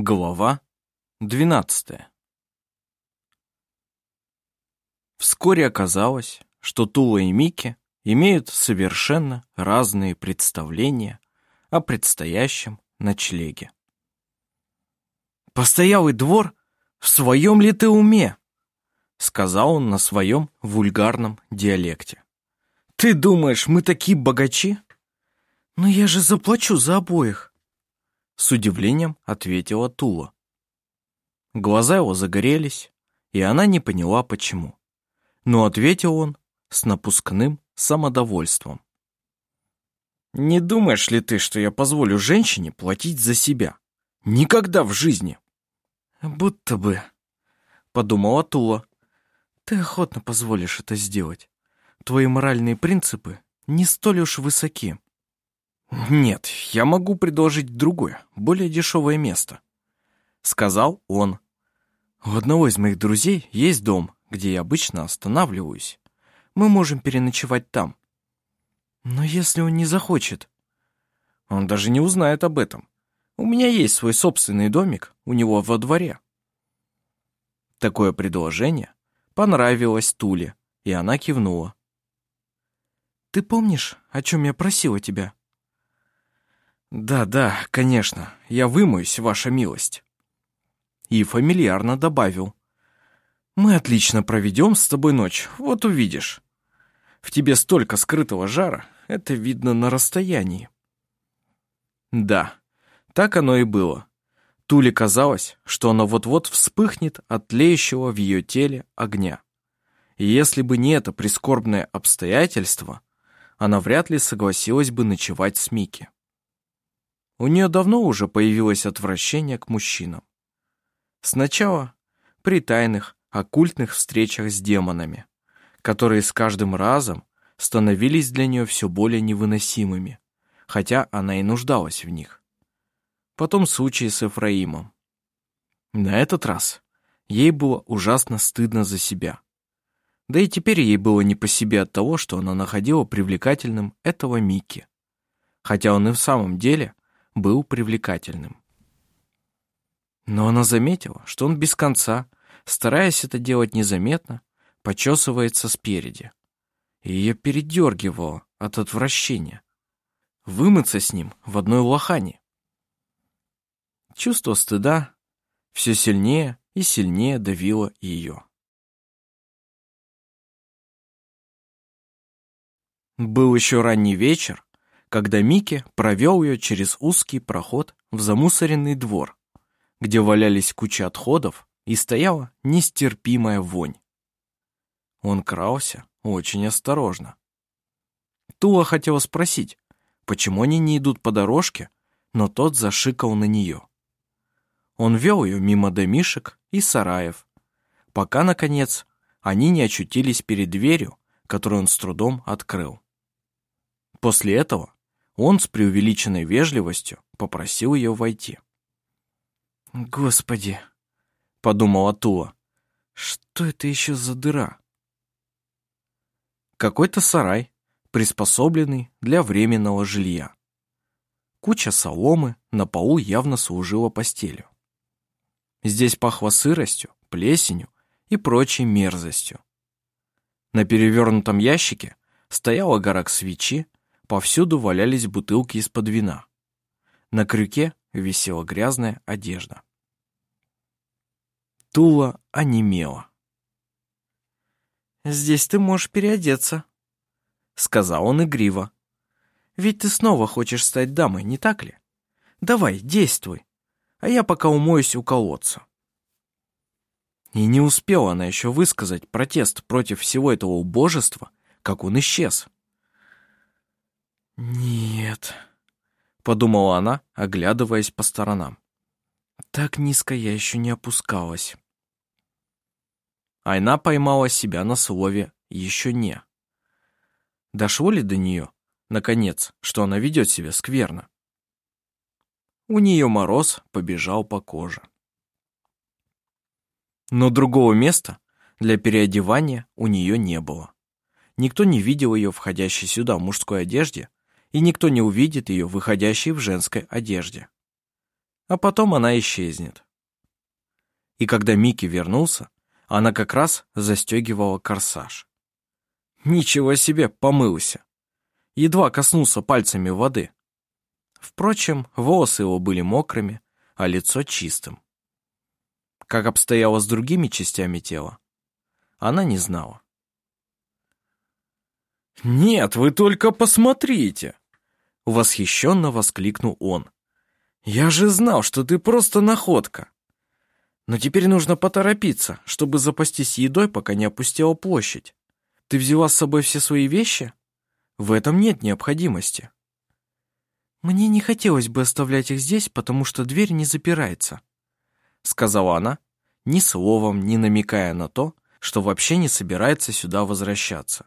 Глава 12 Вскоре оказалось, что Тула и Мики имеют совершенно разные представления о предстоящем ночлеге. «Постоялый двор? В своем ли ты уме?» сказал он на своем вульгарном диалекте. «Ты думаешь, мы такие богачи?» «Но я же заплачу за обоих», с удивлением ответила Тула. Глаза его загорелись, и она не поняла, почему. Но ответил он с напускным самодовольством. «Не думаешь ли ты, что я позволю женщине платить за себя? Никогда в жизни!» «Будто бы», — подумала Тула. «Ты охотно позволишь это сделать. Твои моральные принципы не столь уж высоки». «Нет, я могу предложить другое, более дешевое место», — сказал он. «У одного из моих друзей есть дом, где я обычно останавливаюсь. Мы можем переночевать там». «Но если он не захочет?» «Он даже не узнает об этом. У меня есть свой собственный домик у него во дворе». Такое предложение понравилось Туле, и она кивнула. «Ты помнишь, о чем я просила тебя?» «Да, да, конечно, я вымоюсь, ваша милость». И фамильярно добавил. «Мы отлично проведем с тобой ночь, вот увидишь. В тебе столько скрытого жара, это видно на расстоянии». Да, так оно и было. Туле казалось, что она вот-вот вспыхнет от тлеющего в ее теле огня. И если бы не это прискорбное обстоятельство, она вряд ли согласилась бы ночевать с Микки. У нее давно уже появилось отвращение к мужчинам. Сначала при тайных, оккультных встречах с демонами, которые с каждым разом становились для нее все более невыносимыми, хотя она и нуждалась в них. Потом случай с Эфраимом. На этот раз ей было ужасно стыдно за себя. Да и теперь ей было не по себе от того, что она находила привлекательным этого Микки. Хотя он и в самом деле был привлекательным. Но она заметила, что он без конца, стараясь это делать незаметно, почесывается спереди. И ее передергивало от отвращения. Вымыться с ним в одной лохане. Чувство стыда все сильнее и сильнее давило ее. Был еще ранний вечер, когда Микки провел ее через узкий проход в замусоренный двор, где валялись куча отходов и стояла нестерпимая вонь. Он крался очень осторожно. Тула хотела спросить, почему они не идут по дорожке, но тот зашикал на нее. Он вел ее мимо домишек и сараев, пока, наконец, они не очутились перед дверью, которую он с трудом открыл. После этого он с преувеличенной вежливостью попросил ее войти. «Господи!» — подумала Тула. «Что это еще за дыра?» Какой-то сарай, приспособленный для временного жилья. Куча соломы на полу явно служила постелью. Здесь пахло сыростью, плесенью и прочей мерзостью. На перевернутом ящике стояла гора свечи Повсюду валялись бутылки из-под вина. На крюке висела грязная одежда. Тула онемела. «Здесь ты можешь переодеться», — сказал он игриво. «Ведь ты снова хочешь стать дамой, не так ли? Давай, действуй, а я пока умоюсь у колодца». И не успела она еще высказать протест против всего этого убожества, как он исчез. «Нет», — подумала она, оглядываясь по сторонам. «Так низко я еще не опускалась». Айна поймала себя на слове «еще не». Дошло ли до нее, наконец, что она ведет себя скверно? У нее мороз побежал по коже. Но другого места для переодевания у нее не было. Никто не видел ее входящей сюда в мужской одежде, и никто не увидит ее, выходящей в женской одежде. а потом она исчезнет. И когда Микки вернулся, она как раз застегивала корсаж. Ничего себе, помылся. Едва коснулся пальцами воды. Впрочем, волосы его были мокрыми, а лицо чистым. Как обстояло с другими частями тела, она не знала. «Нет, вы только посмотрите!» Восхищенно воскликнул он. «Я же знал, что ты просто находка. Но теперь нужно поторопиться, чтобы запастись едой, пока не опустела площадь. Ты взяла с собой все свои вещи? В этом нет необходимости». «Мне не хотелось бы оставлять их здесь, потому что дверь не запирается», сказала она, ни словом не намекая на то, что вообще не собирается сюда возвращаться.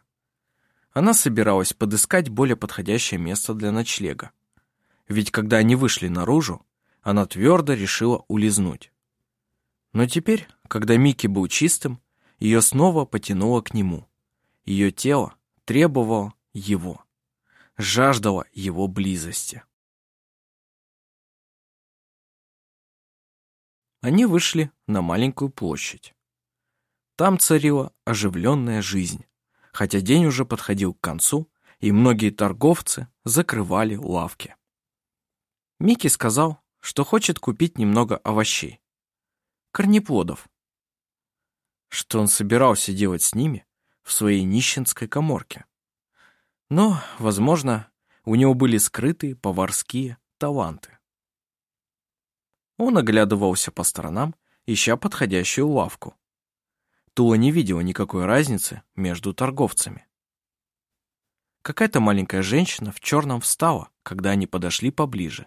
Она собиралась подыскать более подходящее место для ночлега. Ведь когда они вышли наружу, она твердо решила улизнуть. Но теперь, когда Микки был чистым, ее снова потянуло к нему. Ее тело требовало его, жаждало его близости. Они вышли на маленькую площадь. Там царила оживленная жизнь хотя день уже подходил к концу, и многие торговцы закрывали лавки. Микки сказал, что хочет купить немного овощей. Корнеплодов. Что он собирался делать с ними в своей нищенской коморке. Но, возможно, у него были скрытые поварские таланты. Он оглядывался по сторонам, ища подходящую лавку. Тула не видела никакой разницы между торговцами. Какая-то маленькая женщина в черном встала, когда они подошли поближе.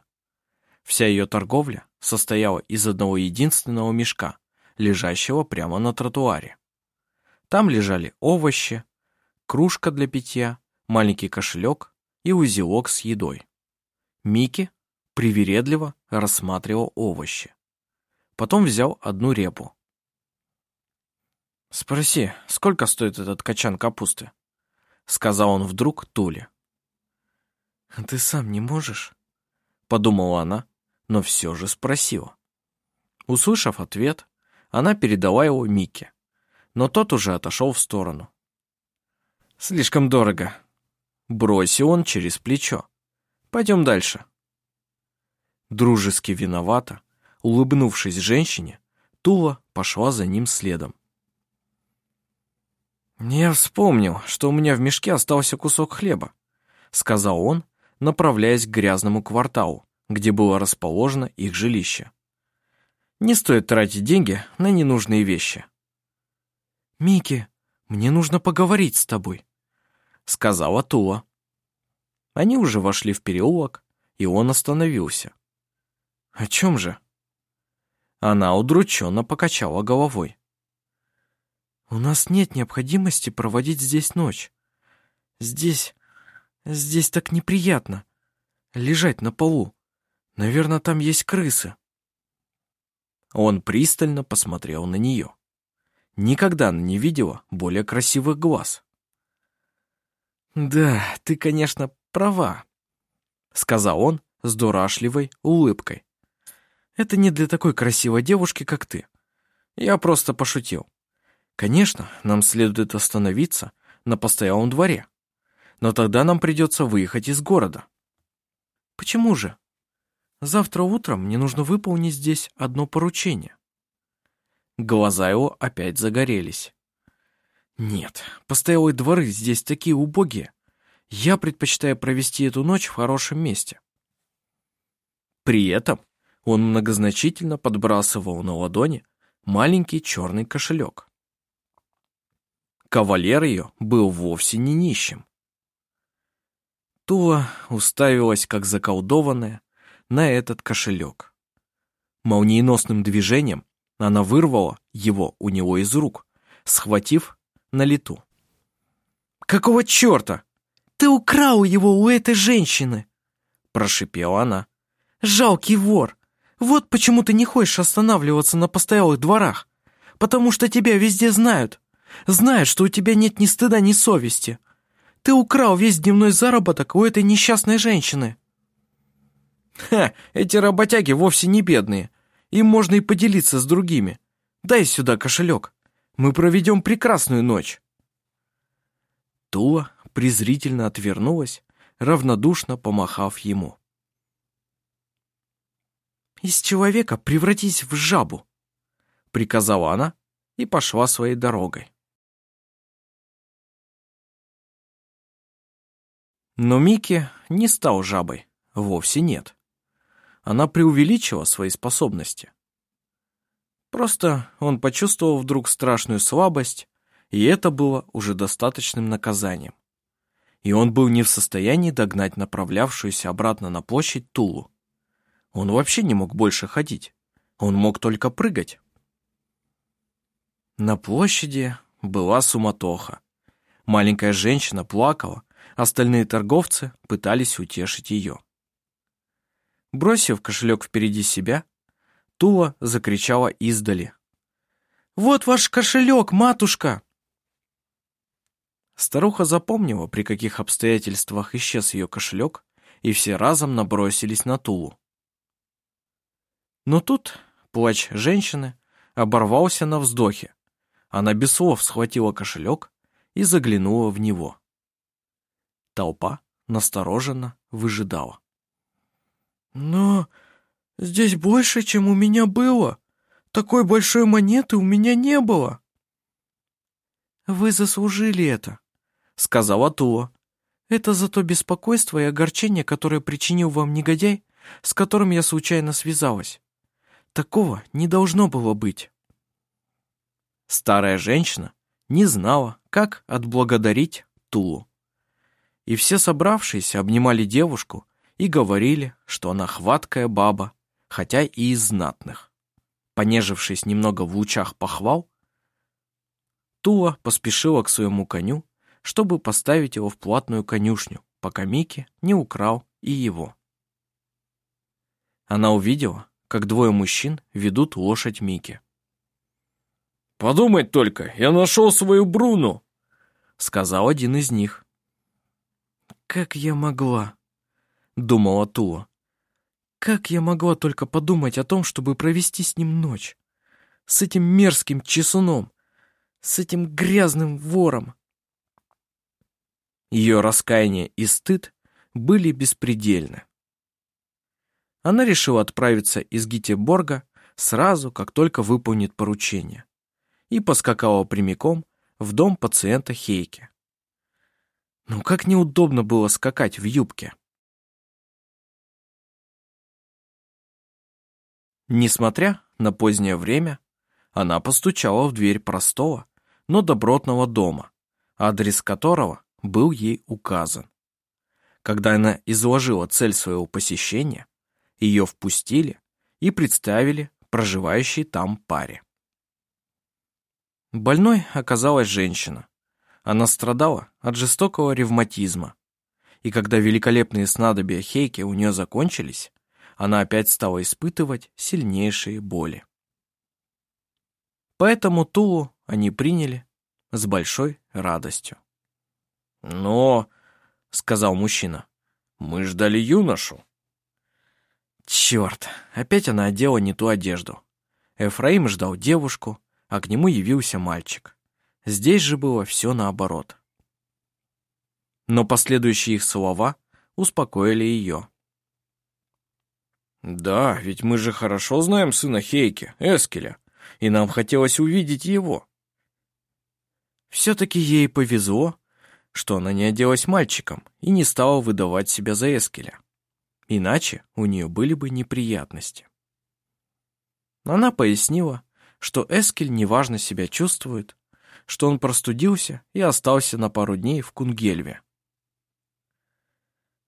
Вся ее торговля состояла из одного единственного мешка, лежащего прямо на тротуаре. Там лежали овощи, кружка для питья, маленький кошелек и узелок с едой. Микки привередливо рассматривал овощи. Потом взял одну репу, «Спроси, сколько стоит этот качан капусты?» — сказал он вдруг Туле. «Ты сам не можешь?» — подумала она, но все же спросила. Услышав ответ, она передала его Мике, но тот уже отошел в сторону. «Слишком дорого», — бросил он через плечо. «Пойдем дальше». Дружески виновата, улыбнувшись женщине, Тула пошла за ним следом. «Я вспомнил, что у меня в мешке остался кусок хлеба», — сказал он, направляясь к грязному кварталу, где было расположено их жилище. «Не стоит тратить деньги на ненужные вещи». «Микки, мне нужно поговорить с тобой», — сказала Тула. Они уже вошли в переулок, и он остановился. «О чем же?» Она удрученно покачала головой. У нас нет необходимости проводить здесь ночь. Здесь... здесь так неприятно. Лежать на полу. Наверное, там есть крысы. Он пристально посмотрел на нее. Никогда она не видела более красивых глаз. «Да, ты, конечно, права», — сказал он с дурашливой улыбкой. «Это не для такой красивой девушки, как ты. Я просто пошутил. Конечно, нам следует остановиться на постоялом дворе, но тогда нам придется выехать из города. Почему же? Завтра утром мне нужно выполнить здесь одно поручение. Глаза его опять загорелись. Нет, постоялые дворы здесь такие убогие. Я предпочитаю провести эту ночь в хорошем месте. При этом он многозначительно подбрасывал на ладони маленький черный кошелек. Кавалер ее был вовсе не нищим. Тула уставилась, как заколдованная, на этот кошелек. Молниеносным движением она вырвала его у него из рук, схватив на лету. «Какого черта? Ты украл его у этой женщины!» Прошипела она. «Жалкий вор! Вот почему ты не хочешь останавливаться на постоялых дворах, потому что тебя везде знают, Знает, что у тебя нет ни стыда, ни совести. Ты украл весь дневной заработок у этой несчастной женщины». Ха, эти работяги вовсе не бедные. Им можно и поделиться с другими. Дай сюда кошелек. Мы проведем прекрасную ночь. Тула презрительно отвернулась, равнодушно помахав ему. «Из человека превратись в жабу», — приказала она и пошла своей дорогой. Но Микки не стал жабой, вовсе нет. Она преувеличила свои способности. Просто он почувствовал вдруг страшную слабость, и это было уже достаточным наказанием. И он был не в состоянии догнать направлявшуюся обратно на площадь Тулу. Он вообще не мог больше ходить. Он мог только прыгать. На площади была суматоха. Маленькая женщина плакала, остальные торговцы пытались утешить ее. Бросив кошелек впереди себя, Тула закричала издали. «Вот ваш кошелек, матушка!» Старуха запомнила, при каких обстоятельствах исчез ее кошелек, и все разом набросились на Тулу. Но тут плач женщины оборвался на вздохе. Она без слов схватила кошелек и заглянула в него. Толпа настороженно выжидала. «Но здесь больше, чем у меня было. Такой большой монеты у меня не было». «Вы заслужили это», — сказала Тула. «Это за то беспокойство и огорчение, которое причинил вам негодяй, с которым я случайно связалась. Такого не должно было быть. Старая женщина не знала, как отблагодарить Тулу. И все собравшиеся обнимали девушку и говорили, что она хваткая баба, хотя и из знатных. Понежившись немного в лучах похвал, Тула поспешила к своему коню, чтобы поставить его в платную конюшню, пока Микки не украл и его. Она увидела, как двое мужчин ведут лошадь Мики. «Подумать только, я нашел свою Бруну!» — сказал один из них. «Как я могла?» — думала Тула. «Как я могла только подумать о том, чтобы провести с ним ночь? С этим мерзким чесуном, с этим грязным вором!» Ее раскаяние и стыд были беспредельны она решила отправиться из Гитеборга сразу, как только выполнит поручение, и поскакала прямиком в дом пациента Хейке. Ну как неудобно было скакать в юбке. Несмотря на позднее время, она постучала в дверь простого, но добротного дома, адрес которого был ей указан. Когда она изложила цель своего посещения, ее впустили и представили проживающей там паре. Больной оказалась женщина. Она страдала от жестокого ревматизма. И когда великолепные снадобья Хейки у нее закончились, она опять стала испытывать сильнейшие боли. Поэтому Тулу они приняли с большой радостью. «Но», — сказал мужчина, — «мы ждали юношу». Черт, опять она одела не ту одежду. Эфраим ждал девушку, а к нему явился мальчик. Здесь же было все наоборот. Но последующие их слова успокоили ее. «Да, ведь мы же хорошо знаем сына Хейки, Эскеля, и нам хотелось увидеть его». Все-таки ей повезло, что она не оделась мальчиком и не стала выдавать себя за Эскеля. Иначе у нее были бы неприятности. Она пояснила, что Эскель неважно себя чувствует, что он простудился и остался на пару дней в Кунгельве.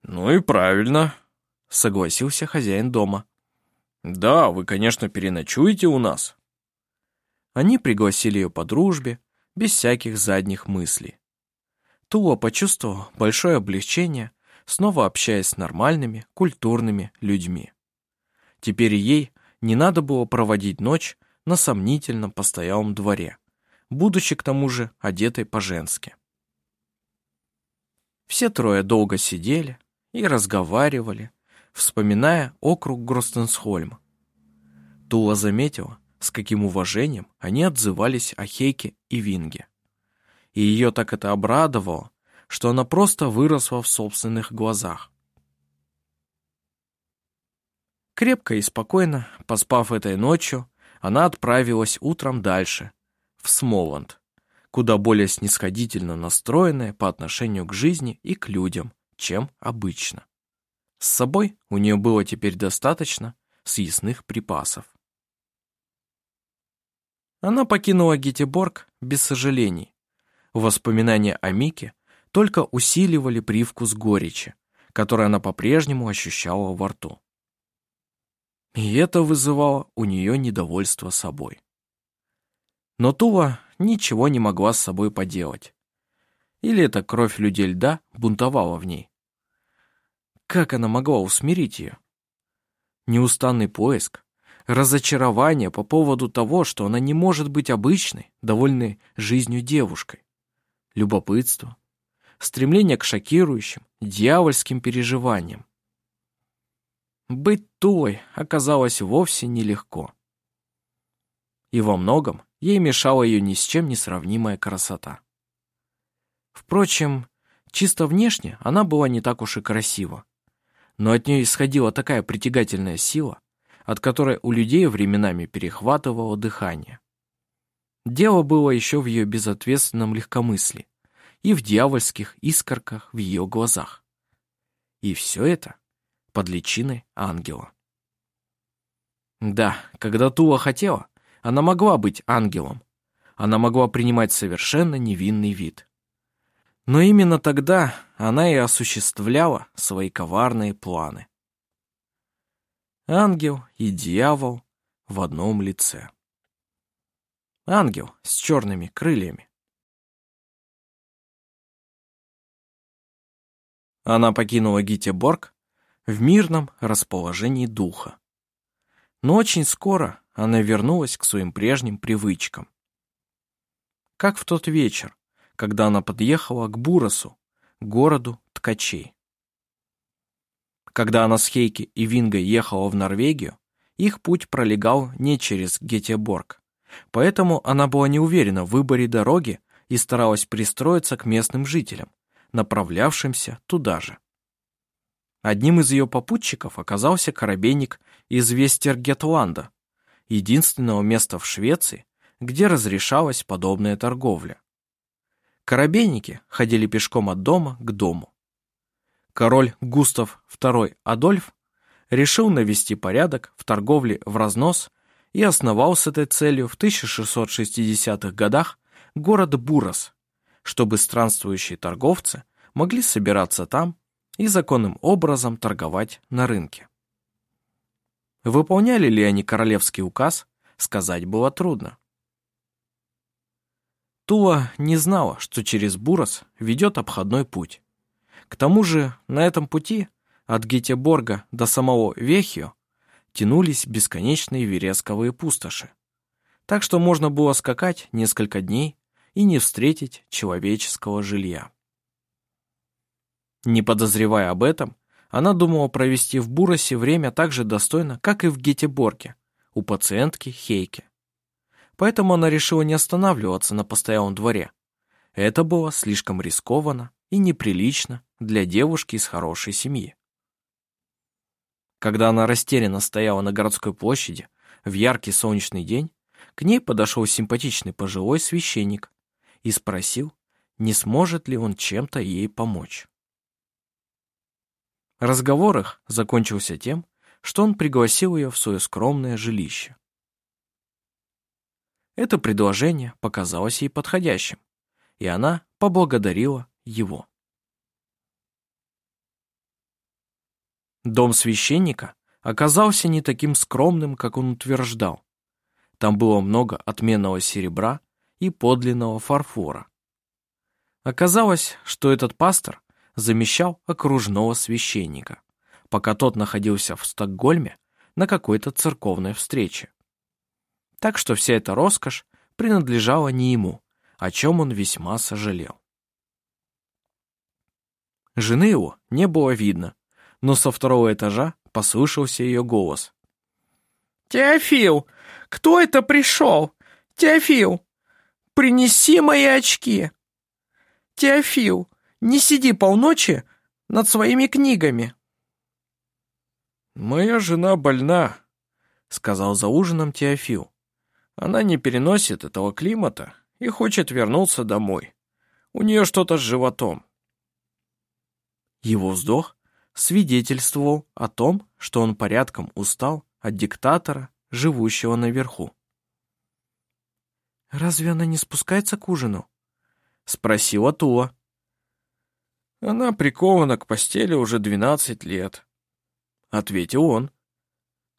«Ну и правильно», — согласился хозяин дома. «Да, вы, конечно, переночуете у нас». Они пригласили ее по дружбе, без всяких задних мыслей. Тула почувствовал большое облегчение снова общаясь с нормальными, культурными людьми. Теперь ей не надо было проводить ночь на сомнительном постоялом дворе, будучи к тому же одетой по-женски. Все трое долго сидели и разговаривали, вспоминая округ Гростенсхольм. Тула заметила, с каким уважением они отзывались о Хейке и Винге. И ее так это обрадовало, что она просто выросла в собственных глазах. Крепко и спокойно, поспав этой ночью, она отправилась утром дальше, в Смоланд, куда более снисходительно настроенная по отношению к жизни и к людям, чем обычно. С собой у нее было теперь достаточно съестных припасов. Она покинула Гетеборг без сожалений. Воспоминания о Мике только усиливали привкус горечи, который она по-прежнему ощущала во рту. И это вызывало у нее недовольство собой. Но Тула ничего не могла с собой поделать. Или эта кровь людей льда бунтовала в ней. Как она могла усмирить ее? Неустанный поиск, разочарование по поводу того, что она не может быть обычной, довольной жизнью девушкой. Любопытство, стремление к шокирующим, дьявольским переживаниям. Быть Тулой оказалось вовсе нелегко. И во многом ей мешала ее ни с чем не сравнимая красота. Впрочем, чисто внешне она была не так уж и красива, но от нее исходила такая притягательная сила, от которой у людей временами перехватывало дыхание. Дело было еще в ее безответственном легкомыслии и в дьявольских искорках в ее глазах. И все это под личиной ангела. Да, когда Тула хотела, она могла быть ангелом. Она могла принимать совершенно невинный вид. Но именно тогда она и осуществляла свои коварные планы. Ангел и дьявол в одном лице. Ангел с черными крыльями. Она покинула Гитеборг в мирном расположении духа. Но очень скоро она вернулась к своим прежним привычкам. Как в тот вечер, когда она подъехала к Буросу, городу ткачей. Когда она с Хейки и Вингой ехала в Норвегию, их путь пролегал не через Гетеборг. Поэтому она была не уверена в выборе дороги и старалась пристроиться к местным жителям, направлявшимся туда же. Одним из ее попутчиков оказался корабейник из Вестергетланда, единственного места в Швеции, где разрешалась подобная торговля. Корабейники ходили пешком от дома к дому король Густав II Адольф решил навести порядок в торговле в разнос и основал с этой целью в 1660-х годах город Бурос, чтобы странствующие торговцы могли собираться там и законным образом торговать на рынке. Выполняли ли они королевский указ, сказать было трудно. Тула не знала, что через Бурос ведет обходной путь. К тому же на этом пути от Гетеборга до самого Вехио тянулись бесконечные вересковые пустоши. Так что можно было скакать несколько дней и не встретить человеческого жилья. Не подозревая об этом, она думала провести в Буросе время так же достойно, как и в Гетеборге, у пациентки Хейке. Поэтому она решила не останавливаться на постоялом дворе. Это было слишком рискованно и неприлично для девушки из хорошей семьи. Когда она растерянно стояла на городской площади в яркий солнечный день, к ней подошел симпатичный пожилой священник и спросил, не сможет ли он чем-то ей помочь. Разговор их закончился тем, что он пригласил ее в свое скромное жилище. Это предложение показалось ей подходящим, и она поблагодарила его. Дом священника оказался не таким скромным, как он утверждал. Там было много отменного серебра и подлинного фарфора. Оказалось, что этот пастор замещал окружного священника, пока тот находился в Стокгольме на какой-то церковной встрече. Так что вся эта роскошь принадлежала не ему, о чем он весьма сожалел. Жены его не было видно, но со второго этажа послышался ее голос. «Теофил, кто это пришел? Теофил, принеси мои очки! Теофил, не сиди полночи над своими книгами!» «Моя жена больна», — сказал за ужином Теофил. «Она не переносит этого климата и хочет вернуться домой. У нее что-то с животом». Его вздох свидетельствовал о том, что он порядком устал от диктатора, живущего наверху. «Разве она не спускается к ужину?» — спросила Тула. «Она прикована к постели уже двенадцать лет», — ответил он.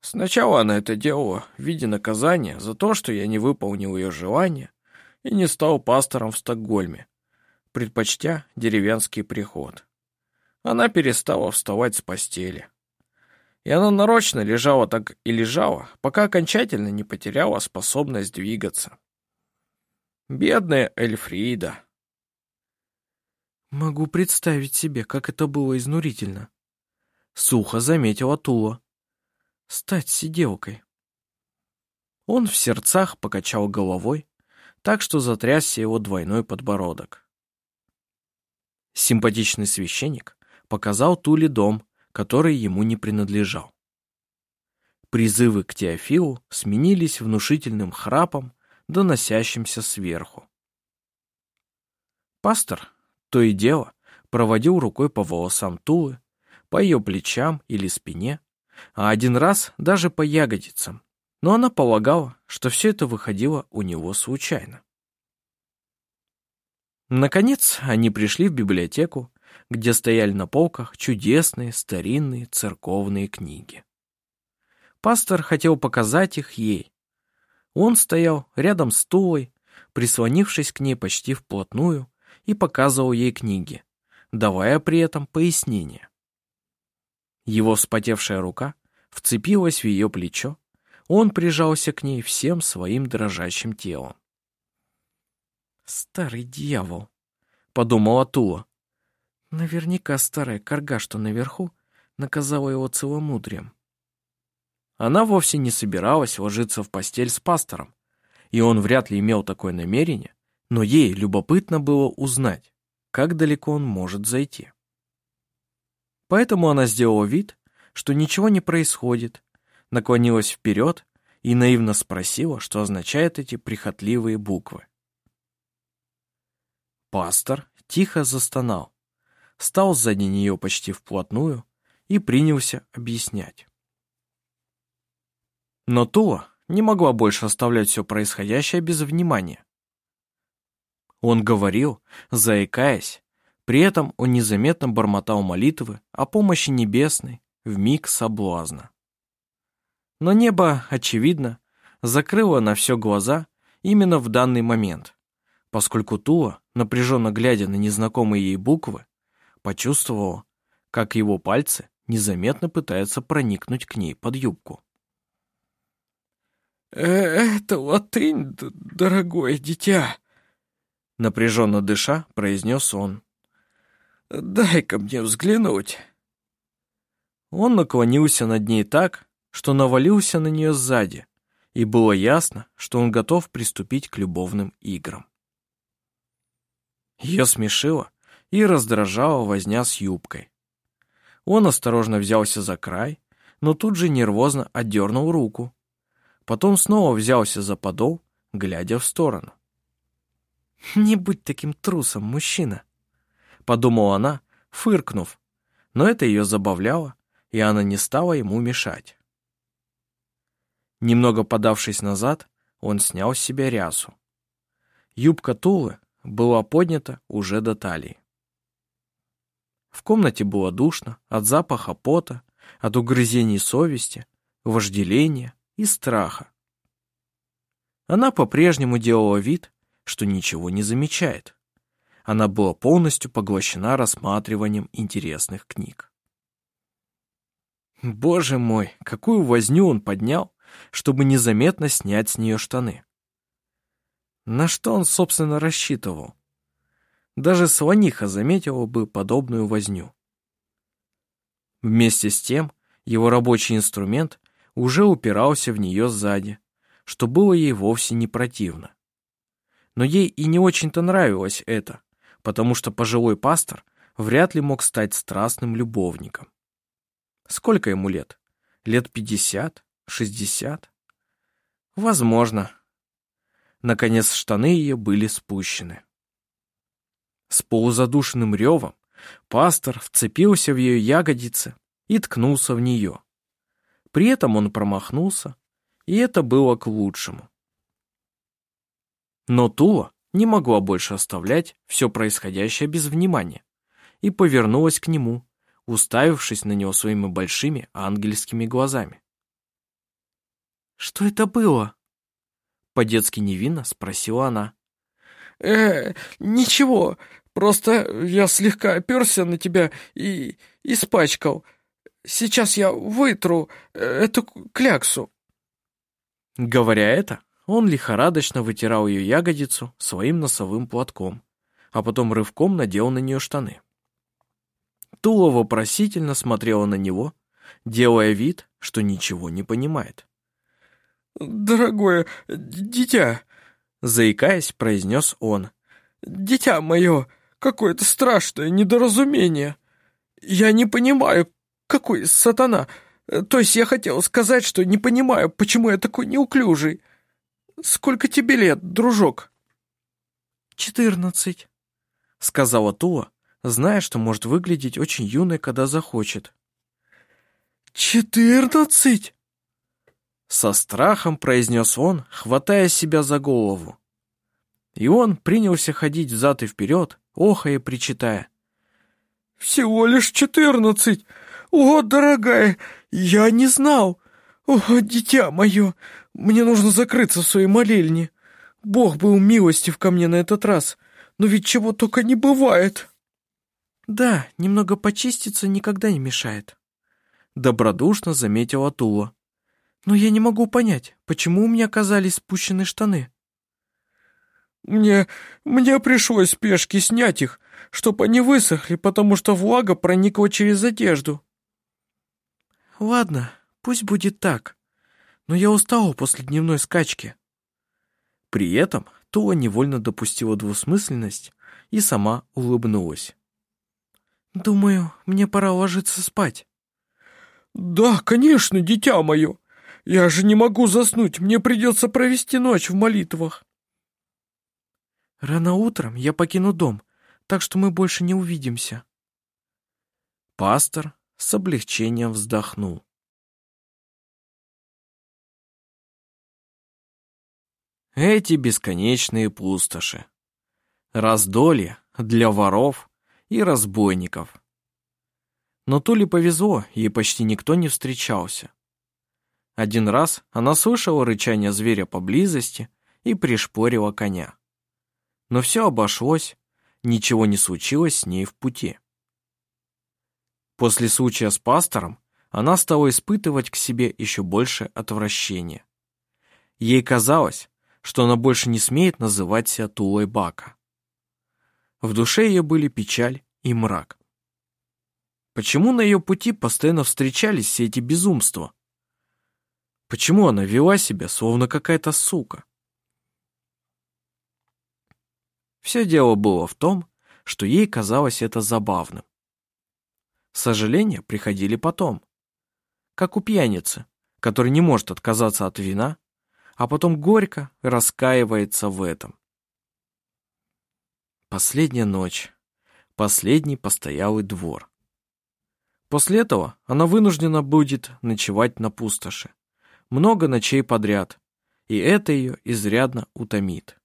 «Сначала она это делала в виде наказания за то, что я не выполнил ее желание и не стал пастором в Стокгольме, предпочтя деревенский приход. Она перестала вставать с постели. И она нарочно лежала так и лежала, пока окончательно не потеряла способность двигаться. Бедная Эльфрида. Могу представить себе, как это было изнурительно. Сухо заметила Тула. Стать сиделкой. Он в сердцах покачал головой, так что затрясся его двойной подбородок. Симпатичный священник показал Туле дом, который ему не принадлежал. Призывы к Теофилу сменились внушительным храпом, доносящимся сверху. Пастор, то и дело, проводил рукой по волосам Тулы, по ее плечам или спине, а один раз даже по ягодицам, но она полагала, что все это выходило у него случайно. Наконец они пришли в библиотеку, где стояли на полках чудесные старинные церковные книги. Пастор хотел показать их ей. Он стоял рядом с Тулой, прислонившись к ней почти вплотную, и показывал ей книги, давая при этом пояснение. Его вспотевшая рука вцепилась в ее плечо, он прижался к ней всем своим дрожащим телом. «Старый дьявол», — подумала Тула. Наверняка старая корга, что наверху, наказала его целомудрием. Она вовсе не собиралась ложиться в постель с пастором, и он вряд ли имел такое намерение, но ей любопытно было узнать, как далеко он может зайти. Поэтому она сделала вид, что ничего не происходит, наклонилась вперед и наивно спросила, что означают эти прихотливые буквы. Пастор тихо застонал, стал сзади нее почти вплотную и принялся объяснять. Но Туа не могла больше оставлять все происходящее без внимания. Он говорил, заикаясь, при этом он незаметно бормотал молитвы о помощи небесной в миг соблазна. Но небо, очевидно, закрыло на все глаза именно в данный момент, поскольку Тула, напряженно глядя на незнакомые ей буквы, почувствовала, как его пальцы незаметно пытаются проникнуть к ней под юбку. «Э, «Это латынь, дорогое дитя!» Напряженно дыша, произнес он. «Дай-ка мне взглянуть!» Он наклонился над ней так, что навалился на нее сзади, и было ясно, что он готов приступить к любовным играм. Ее смешило, и раздражала возня с юбкой. Он осторожно взялся за край, но тут же нервозно отдернул руку. Потом снова взялся за подол, глядя в сторону. «Не будь таким трусом, мужчина!» Подумала она, фыркнув, но это ее забавляло, и она не стала ему мешать. Немного подавшись назад, он снял с себя рясу. Юбка Тулы была поднята уже до талии. В комнате было душно от запаха пота, от угрызений совести, вожделения и страха. Она по-прежнему делала вид, что ничего не замечает. Она была полностью поглощена рассматриванием интересных книг. Боже мой, какую возню он поднял, чтобы незаметно снять с нее штаны. На что он, собственно, рассчитывал? Даже слониха заметила бы подобную возню. Вместе с тем, Его рабочий инструмент уже упирался в нее сзади, что было ей вовсе не противно. Но ей и не очень-то нравилось это, потому что пожилой пастор вряд ли мог стать страстным любовником. Сколько ему лет? Лет пятьдесят? Шестьдесят? Возможно. Наконец штаны ее были спущены. С полузадушенным ревом пастор вцепился в ее ягодицы и ткнулся в нее. При этом он промахнулся, и это было к лучшему. Но Тула не могла больше оставлять все происходящее без внимания и повернулась к нему, уставившись на него своими большими ангельскими глазами. «Что это было?» По-детски невинно спросила она. «Э, ничего, просто я слегка оперся на тебя и испачкал. Сейчас я вытру э, эту кляксу». Говоря это, он лихорадочно вытирал ее ягодицу своим носовым платком, а потом рывком надел на нее штаны. Тула вопросительно смотрела на него, делая вид, что ничего не понимает. «Дорогое дитя», — заикаясь, произнес он, — «дитя мое, какое-то страшное недоразумение. Я не понимаю, какой сатана. То есть я хотел сказать, что не понимаю, почему я такой неуклюжий. Сколько тебе лет, дружок?» «Четырнадцать», — сказала Тула, зная, что может выглядеть очень юной, когда захочет. «Четырнадцать?» Со страхом произнес он, хватая себя за голову. И он принялся ходить взад и вперед, охая и причитая. «Всего лишь четырнадцать! О, дорогая, я не знал! О, дитя мое, мне нужно закрыться в своей молельне! Бог был милостив ко мне на этот раз, но ведь чего только не бывает!» «Да, немного почиститься никогда не мешает», — добродушно заметила Тула. «Но я не могу понять, почему у меня оказались спущены штаны?» «Мне... мне пришлось спешки снять их, чтобы они высохли, потому что влага проникла через одежду». «Ладно, пусть будет так, но я устала после дневной скачки». При этом Тула невольно допустила двусмысленность и сама улыбнулась. «Думаю, мне пора ложиться спать». «Да, конечно, дитя мое. Я же не могу заснуть, мне придется провести ночь в молитвах». «Рано утром я покину дом, так что мы больше не увидимся». Пастор с облегчением вздохнул. Эти бесконечные пустоши. Раздолье для воров и разбойников. Но Туле повезло, ей почти никто не встречался. Один раз она слышала рычание зверя поблизости и пришпорила коня. Но все обошлось, ничего не случилось с ней в пути. После случая с пастором она стала испытывать к себе еще больше отвращения. Ей казалось, что она больше не смеет называть себя Тулой Бака. В душе ее были печаль и мрак. Почему на ее пути постоянно встречались все эти безумства? Почему она вела себя, словно какая-то сука? Все дело было в том, что ей казалось это забавным. Сожаления приходили потом. Как у пьяницы, который не может отказаться от вина, а потом горько раскаивается в этом. Последняя ночь. Последний постоялый двор. После этого она вынуждена будет ночевать на пустоши. Много ночей подряд, и это ее изрядно утомит.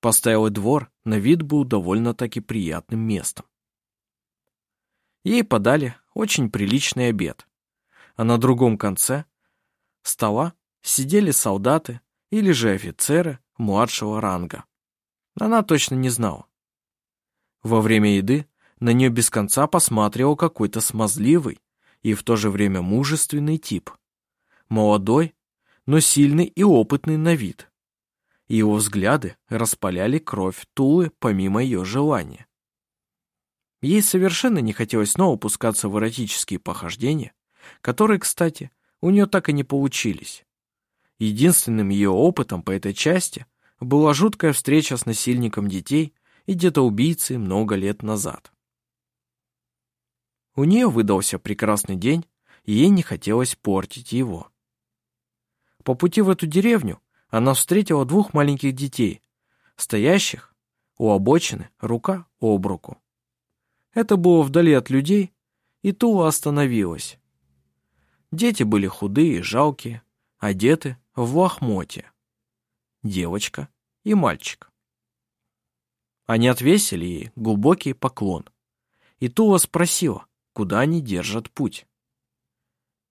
Постоялый двор на вид был довольно-таки приятным местом. Ей подали очень приличный обед, а на другом конце стола сидели солдаты или же офицеры младшего ранга. Она точно не знала. Во время еды на нее без конца посматривал какой-то смазливый и в то же время мужественный тип. Молодой, но сильный и опытный на вид. Его взгляды распаляли кровь Тулы помимо ее желания. Ей совершенно не хотелось снова пускаться в эротические похождения которые, кстати, у нее так и не получились. Единственным ее опытом по этой части была жуткая встреча с насильником детей и где-то убийцей много лет назад. У нее выдался прекрасный день, и ей не хотелось портить его. По пути в эту деревню она встретила двух маленьких детей, стоящих у обочины рука об руку. Это было вдали от людей, и Тула остановилась. Дети были худые и жалкие, одеты в лохмотье. Девочка и мальчик. Они отвесили ей глубокий поклон. И Тула спросила, куда они держат путь.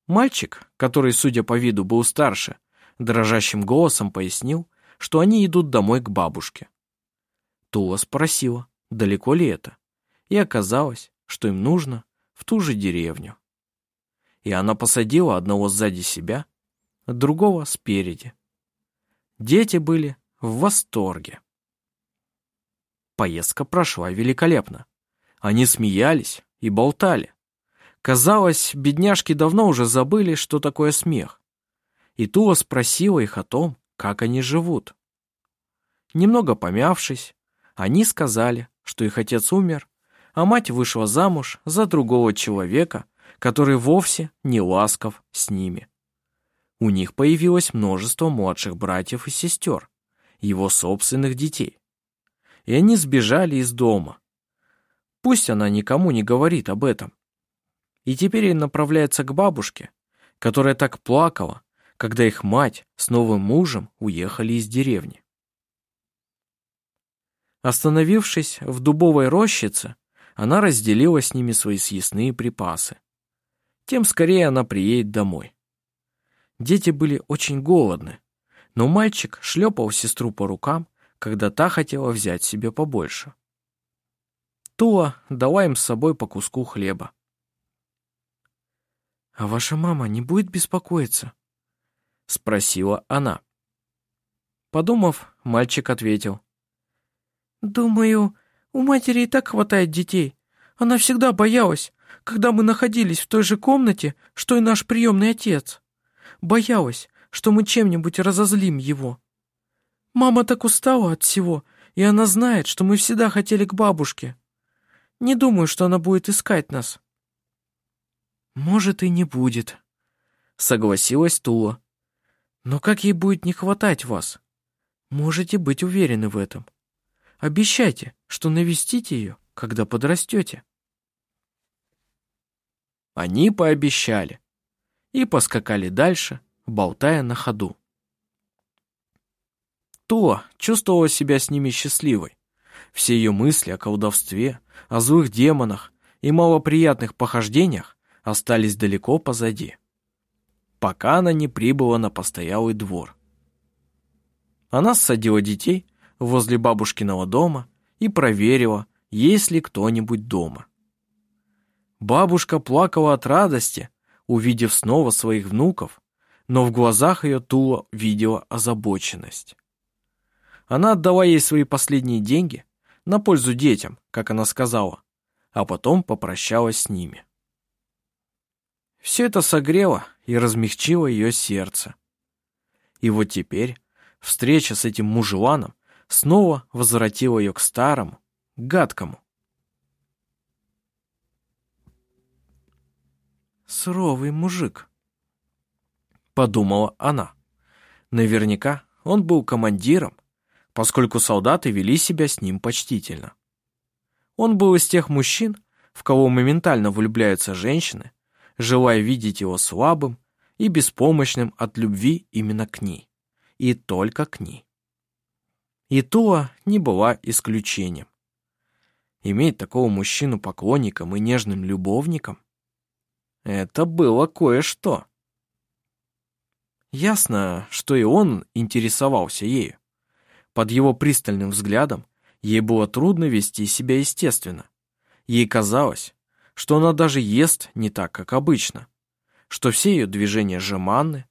Мальчик, который, судя по виду, был старше, дрожащим голосом пояснил, что они идут домой к бабушке. Тула спросила, далеко ли это, и оказалось, что им нужно в ту же деревню. И она посадила одного сзади себя, другого спереди. Дети были в восторге. Поездка прошла великолепно. Они смеялись и болтали. Казалось, бедняжки давно уже забыли, что такое смех. И Тула спросила их о том, как они живут. Немного помявшись, они сказали, что их отец умер, а мать вышла замуж за другого человека, который вовсе не ласков с ними. У них появилось множество младших братьев и сестер, его собственных детей. И они сбежали из дома. Пусть она никому не говорит об этом. И теперь он направляется к бабушке, которая так плакала, когда их мать с новым мужем уехали из деревни. Остановившись в дубовой рощице, она разделила с ними свои съестные припасы. Тем скорее она приедет домой. Дети были очень голодны, но мальчик шлепал сестру по рукам, когда та хотела взять себе побольше. Тула дала им с собой по куску хлеба. «А ваша мама не будет беспокоиться?» — спросила она. Подумав, мальчик ответил. «Думаю, у матери и так хватает детей. Она всегда боялась, когда мы находились в той же комнате, что и наш приемный отец. Боялась, что мы чем-нибудь разозлим его. Мама так устала от всего, и она знает, что мы всегда хотели к бабушке. Не думаю, что она будет искать нас». «Может, и не будет», — согласилась Тула. «Но как ей будет не хватать вас? Можете быть уверены в этом. Обещайте, что навестите ее, когда подрастете». Они пообещали и поскакали дальше, болтая на ходу. Тула чувствовала себя с ними счастливой. Все ее мысли о колдовстве, о злых демонах и малоприятных похождениях остались далеко позади, пока она не прибыла на постоялый двор. Она ссадила детей возле бабушкиного дома и проверила, есть ли кто-нибудь дома. Бабушка плакала от радости, увидев снова своих внуков, но в глазах ее Тула видела озабоченность. Она отдала ей свои последние деньги на пользу детям, как она сказала, а потом попрощалась с ними. Все это согрело и размягчило ее сердце. И вот теперь встреча с этим мужеланом снова возвратила ее к старому, гадкому. «Суровый мужик», — подумала она. Наверняка он был командиром, поскольку солдаты вели себя с ним почтительно. Он был из тех мужчин, в кого моментально влюбляются женщины, желая видеть его слабым и беспомощным от любви именно к ней. И только к ней. И Туа не была исключением. Иметь такого мужчину поклонником и нежным любовником — это было кое-что. Ясно, что и он интересовался ею. Под его пристальным взглядом ей было трудно вести себя естественно. Ей казалось, что она даже ест не так, как обычно, что все ее движения жеманны,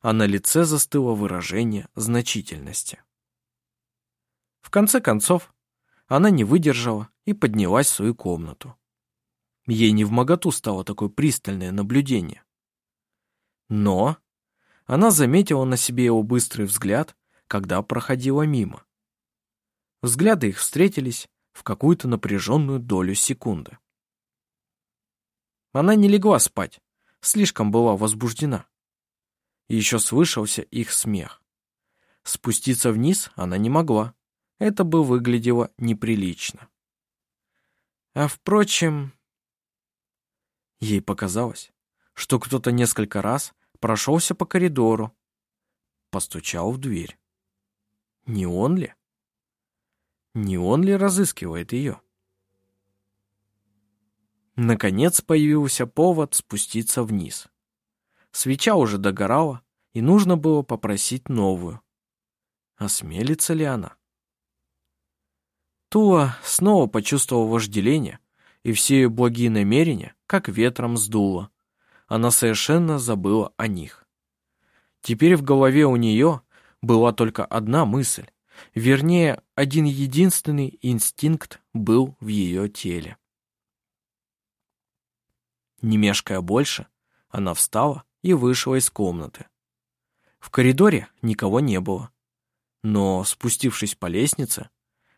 а на лице застыло выражение значительности. В конце концов, она не выдержала и поднялась в свою комнату. Ей не в моготу стало такое пристальное наблюдение. Но она заметила на себе его быстрый взгляд, когда проходила мимо. Взгляды их встретились в какую-то напряженную долю секунды. Она не легла спать, слишком была возбуждена. Еще слышался их смех. Спуститься вниз она не могла. Это бы выглядело неприлично. А впрочем, ей показалось, что кто-то несколько раз прошелся по коридору, постучал в дверь. Не он ли? Не он ли разыскивает ее? Наконец появился повод спуститься вниз. Свеча уже догорала, и нужно было попросить новую. Осмелится ли она? Тула снова почувствовала вожделение, и все ее благие намерения, как ветром сдуло. Она совершенно забыла о них. Теперь в голове у нее была только одна мысль, вернее, один единственный инстинкт был в ее теле. Не мешкая больше, она встала и вышла из комнаты. В коридоре никого не было. Но, спустившись по лестнице,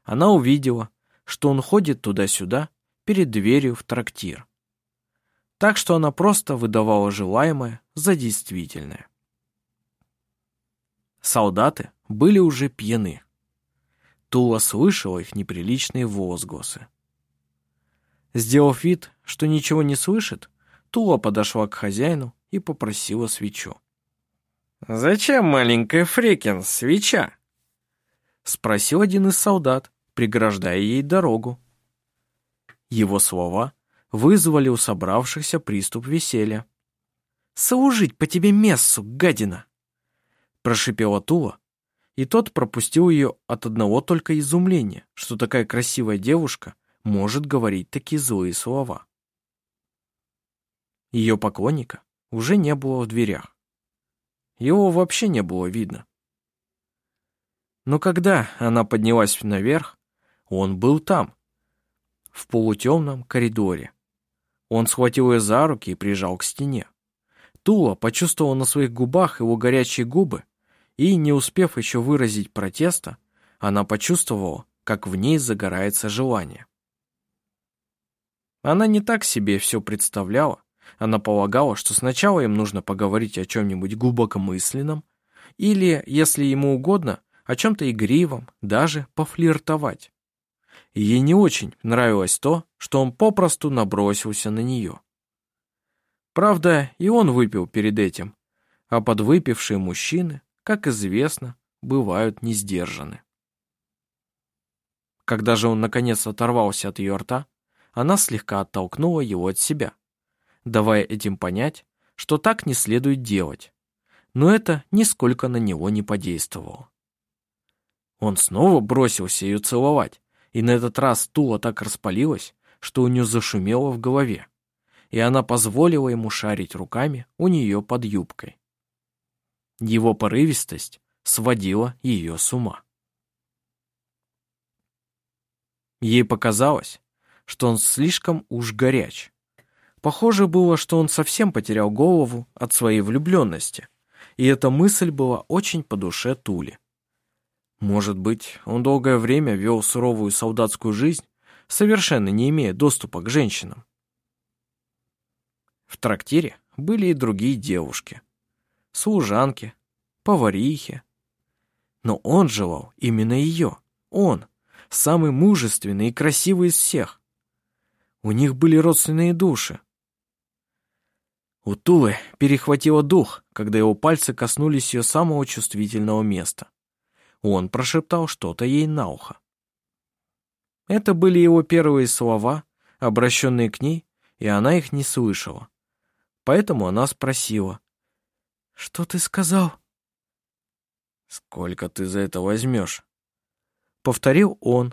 она увидела, что он ходит туда-сюда перед дверью в трактир. Так что она просто выдавала желаемое за действительное. Солдаты были уже пьяны. Тула слышала их неприличные возгласы. Сделав вид, что ничего не слышит, Тула подошла к хозяину и попросила свечу. «Зачем, маленькая Фрекин, свеча?» Спросил один из солдат, преграждая ей дорогу. Его слова вызвали у собравшихся приступ веселья. «Соужить по тебе мессу, гадина!» Прошипела Тула, и тот пропустил ее от одного только изумления, что такая красивая девушка может говорить такие злые слова. Ее поклонника уже не было в дверях. Его вообще не было видно. Но когда она поднялась наверх, он был там, в полутемном коридоре. Он схватил ее за руки и прижал к стене. Тула почувствовала на своих губах его горячие губы, и, не успев еще выразить протеста, она почувствовала, как в ней загорается желание. Она не так себе все представляла, она полагала, что сначала им нужно поговорить о чем-нибудь глубокомысленном, или, если ему угодно, о чем-то игривом, даже пофлиртовать. И ей не очень нравилось то, что он попросту набросился на нее. Правда, и он выпил перед этим, а подвыпившие мужчины, как известно, бывают не сдержаны. Когда же он наконец оторвался от ее рта, она слегка оттолкнула его от себя давая этим понять, что так не следует делать. Но это нисколько на него не подействовало. Он снова бросился ее целовать, и на этот раз Тула так распалилась, что у нее зашумело в голове, и она позволила ему шарить руками у нее под юбкой. Его порывистость сводила ее с ума. Ей показалось, что он слишком уж горяч, Похоже было, что он совсем потерял голову от своей влюбленности, и эта мысль была очень по душе Тули. Может быть, он долгое время вел суровую солдатскую жизнь, совершенно не имея доступа к женщинам. В трактире были и другие девушки. Служанки, поварихи. Но он желал именно ее. Он, самый мужественный и красивый из всех. У них были родственные души, у Тулы перехватило дух, когда его пальцы коснулись ее самого чувствительного места. Он прошептал что-то ей на ухо. Это были его первые слова, обращенные к ней, и она их не слышала. Поэтому она спросила. «Что ты сказал?» «Сколько ты за это возьмешь?» Повторил он.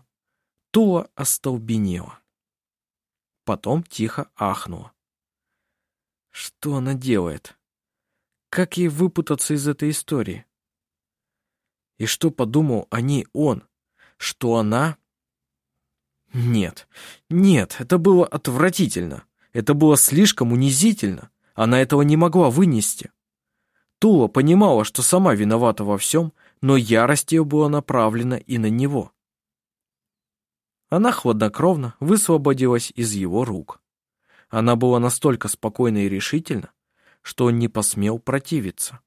Тула остолбенела. Потом тихо ахнула. Что она делает? Как ей выпутаться из этой истории? И что подумал о ней он? Что она... Нет, нет, это было отвратительно. Это было слишком унизительно. Она этого не могла вынести. Тула понимала, что сама виновата во всем, но ярость ее была направлена и на него. Она хладнокровно высвободилась из его рук. Она была настолько спокойна и решительна, что он не посмел противиться.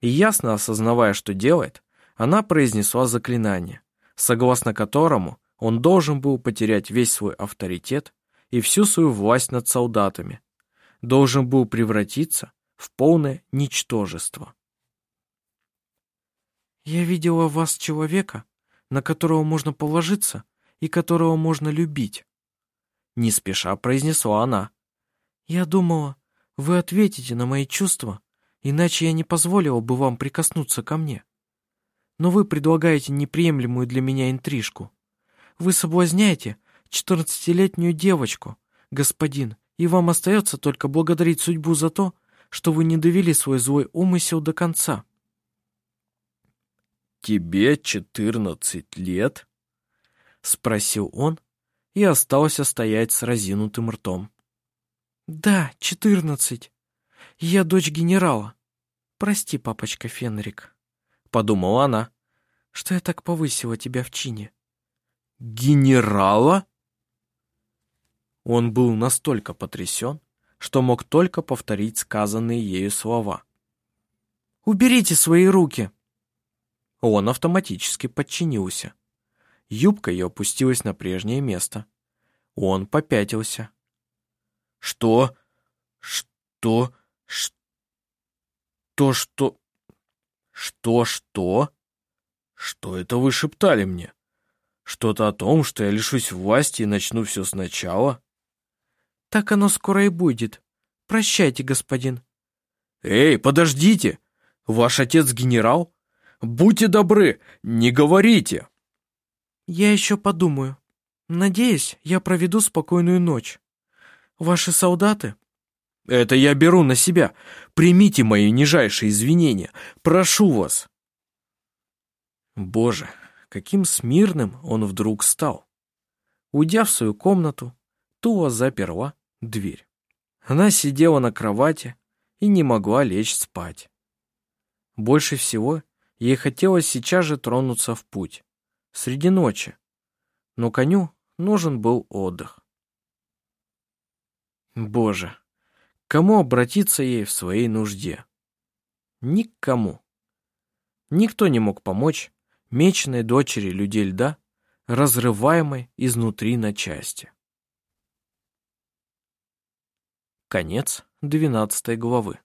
И ясно осознавая, что делает, она произнесла заклинание, согласно которому он должен был потерять весь свой авторитет и всю свою власть над солдатами, должен был превратиться в полное ничтожество. «Я видела в вас человека, на которого можно положиться и которого можно любить», не спеша произнесла она. «Я думала, вы ответите на мои чувства, иначе я не позволила бы вам прикоснуться ко мне. Но вы предлагаете неприемлемую для меня интрижку. Вы соблазняете четырнадцатилетнюю девочку, господин, и вам остается только благодарить судьбу за то, что вы не довели свой злой умысел до конца. «Тебе четырнадцать лет?» — спросил он и остался стоять с разинутым ртом. «Да, четырнадцать. Я дочь генерала. Прости, папочка Фенрик», — подумала она, — «что я так повысила тебя в чине». «Генерала?» Он был настолько потрясен, что мог только повторить сказанные ею слова. «Уберите свои руки!» Он автоматически подчинился. Юбка ее опустилась на прежнее место. Он попятился. «Что? Что? Что? Что? Что? Что? Что это вы шептали мне? Что-то о том, что я лишусь власти и начну все сначала?» Так оно скоро и будет. Прощайте, господин. Эй, подождите! Ваш отец генерал? Будьте добры, не говорите. Я еще подумаю. Надеюсь, я проведу спокойную ночь. Ваши солдаты? Это я беру на себя. Примите мои нижайшие извинения. Прошу вас. Боже, каким смирным он вдруг стал. Уйдя в свою комнату, Тула заперла дверь. Она сидела на кровати и не могла лечь спать. Больше всего ей хотелось сейчас же тронуться в путь, среди ночи, но коню нужен был отдых. Боже, кому обратиться ей в своей нужде? Никому. Никто не мог помочь меченой дочери людей льда, разрываемой изнутри на части. Конец двенадцатой главы.